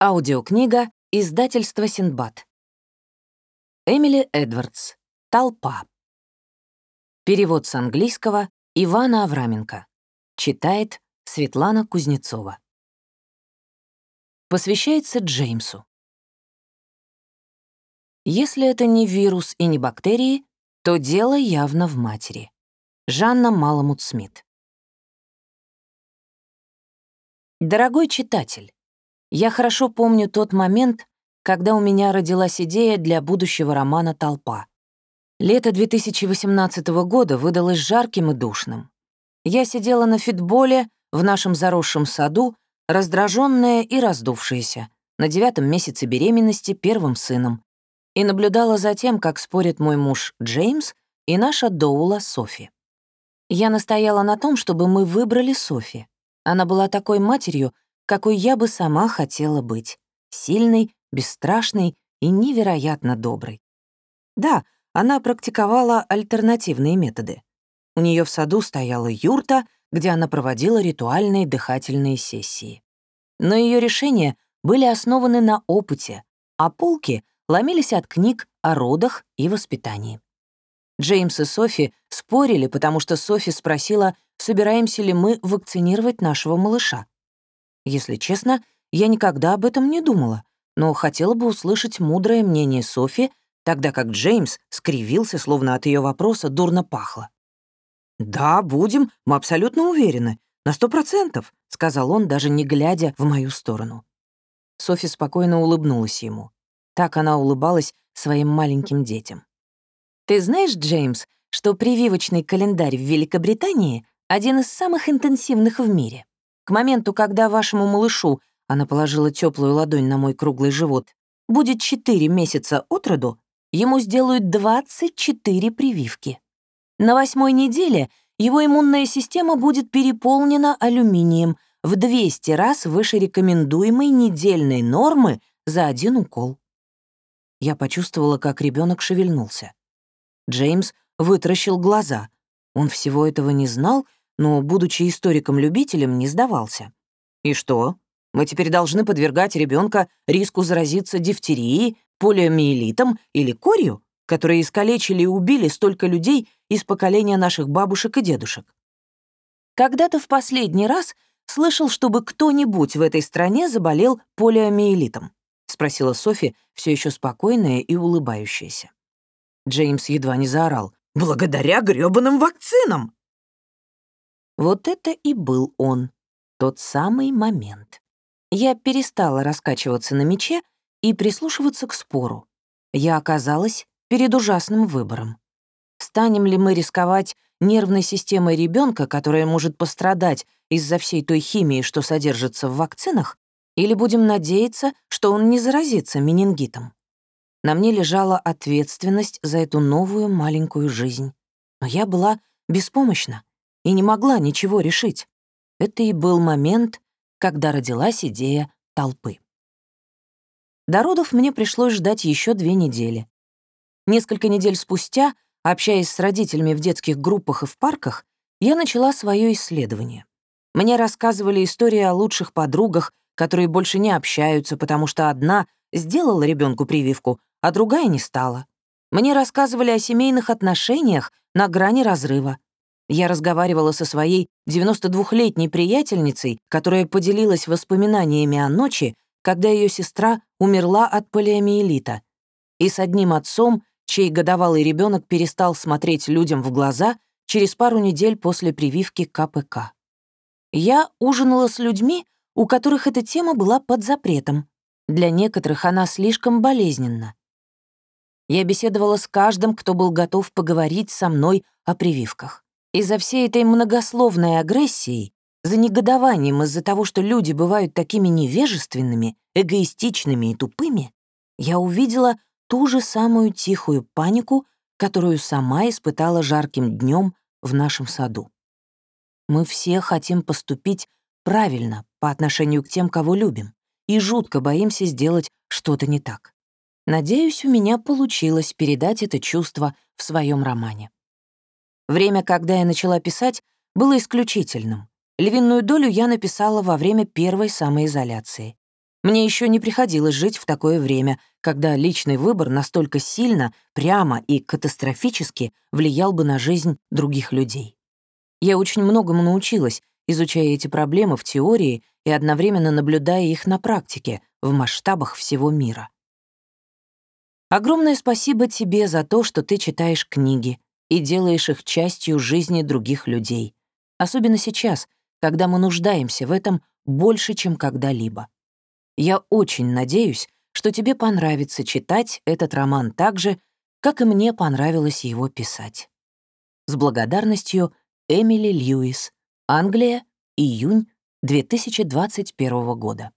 Аудиокнига Издательство Синдбад. Эмили Эдвардс. Толпа. Перевод с английского Ивана Авраменко. Читает Светлана Кузнецова. Посвящается Джеймсу. Если это не вирус и не бактерии, то дело явно в матери. Жанна Маламут-Смит. Дорогой читатель, я хорошо помню тот момент, когда у меня родилась идея для будущего романа «Толпа». Лето 2018 года выдалось жарким и душным. Я сидела на фитболе в нашем заросшем саду, раздраженная и раздувшаяся, на девятом месяце беременности первым сыном, и наблюдала за тем, как спорит мой муж Джеймс и наша Доула Софи. Я настояла на том, чтобы мы выбрали Софи. Она была такой матерью, какой я бы сама хотела быть. Сильной, бесстрашной и невероятно доброй. Да, она практиковала альтернативные методы. У нее в саду стояла юрта, где она проводила ритуальные дыхательные сессии. Но ее решения были основаны на опыте, а полки ломились от книг о родах и воспитании. Джеймс и Софи спорили, потому что Софи спросила, собираемся ли мы вакцинировать нашего малыша. Если честно, я никогда об этом не думала, но хотела бы услышать мудрое мнение Софи, тогда как Джеймс скривился, словно от ее вопроса дурно пахло. «Да, будем, мы абсолютно уверены. На сто процентов», — сказал он, даже не глядя в мою сторону. Софи спокойно улыбнулась ему. Так она улыбалась своим маленьким детям. «Ты знаешь, Джеймс, что прививочный календарь в Великобритании — один из самых интенсивных в мире? К моменту, когда вашему малышу, она положила теплую ладонь на мой круглый живот, будет 4 месяца от роду, ему сделают 24 прививки. На восьмой неделе его иммунная система будет переполнена алюминием в 200 раз выше рекомендуемой недельной нормы за один укол. Я почувствовала, как ребенок шевельнулся. Джеймс вытращил глаза. Он всего этого не знал — но, будучи историком-любителем, не сдавался. И что? Мы теперь должны подвергать ребенка риску заразиться дифтерией, полиомиелитом или корью, которые искалечили и убили столько людей из поколения наших бабушек и дедушек. Когда-то в последний раз слышал, чтобы кто-нибудь в этой стране заболел полиомиелитом? спросила Софи, все еще спокойная и улыбающаяся. Джеймс едва не заорал. «Благодаря грёбаным вакцинам!» Вот это и был он, тот самый момент. Я перестала раскачиваться на мече и прислушиваться к спору. Я оказалась перед ужасным выбором. Станем ли мы рисковать нервной системой ребенка, которая может пострадать из-за всей той химии, что содержится в вакцинах, или будем надеяться, что он не заразится менингитом? На мне лежала ответственность за эту новую маленькую жизнь. Но я была беспомощна и не могла ничего решить. Это и был момент, когда родилась идея толпы. До родов мне пришлось ждать еще две недели. Несколько недель спустя, общаясь с родителями в детских группах и в парках, я начала свое исследование. Мне рассказывали истории о лучших подругах, которые больше не общаются, потому что одна сделала ребенку прививку, а другая не стала. Мне рассказывали о семейных отношениях на грани разрыва. Я разговаривала со своей 92-летней приятельницей, которая поделилась воспоминаниями о ночи, когда ее сестра умерла от полиомиелита, и с одним отцом, чей годовалый ребенок перестал смотреть людям в глаза через пару недель после прививки КПК. Я ужинала с людьми, у которых эта тема была под запретом. Для некоторых она слишком болезненна. Я беседовала с каждым, кто был готов поговорить со мной о прививках. Из-за всей этой многословной агрессии, за негодованием из-за того, что люди бывают такими невежественными, эгоистичными и тупыми, я увидела ту же самую тихую панику, которую сама испытала жарким днем в нашем саду. Мы все хотим поступить правильно по отношению к тем, кого любим, и жутко боимся сделать что-то не так. Надеюсь, у меня получилось передать это чувство в своем романе. Время, когда я начала писать, было исключительным. Львиную долю я написала во время первой самоизоляции. Мне еще не приходилось жить в такое время, когда личный выбор настолько сильно, прямо и катастрофически влиял бы на жизнь других людей. Я очень многому научилась, изучая эти проблемы в теории и одновременно наблюдая их на практике, в масштабах всего мира. Огромное спасибо тебе за то, что ты читаешь книги и делаешь их частью жизни других людей. Особенно сейчас, когда мы нуждаемся в этом больше, чем когда-либо. Я очень надеюсь, что тебе понравится читать этот роман так же, как и мне понравилось его писать. С благодарностью, Эмили Льюис, Англия, июнь 2021 года.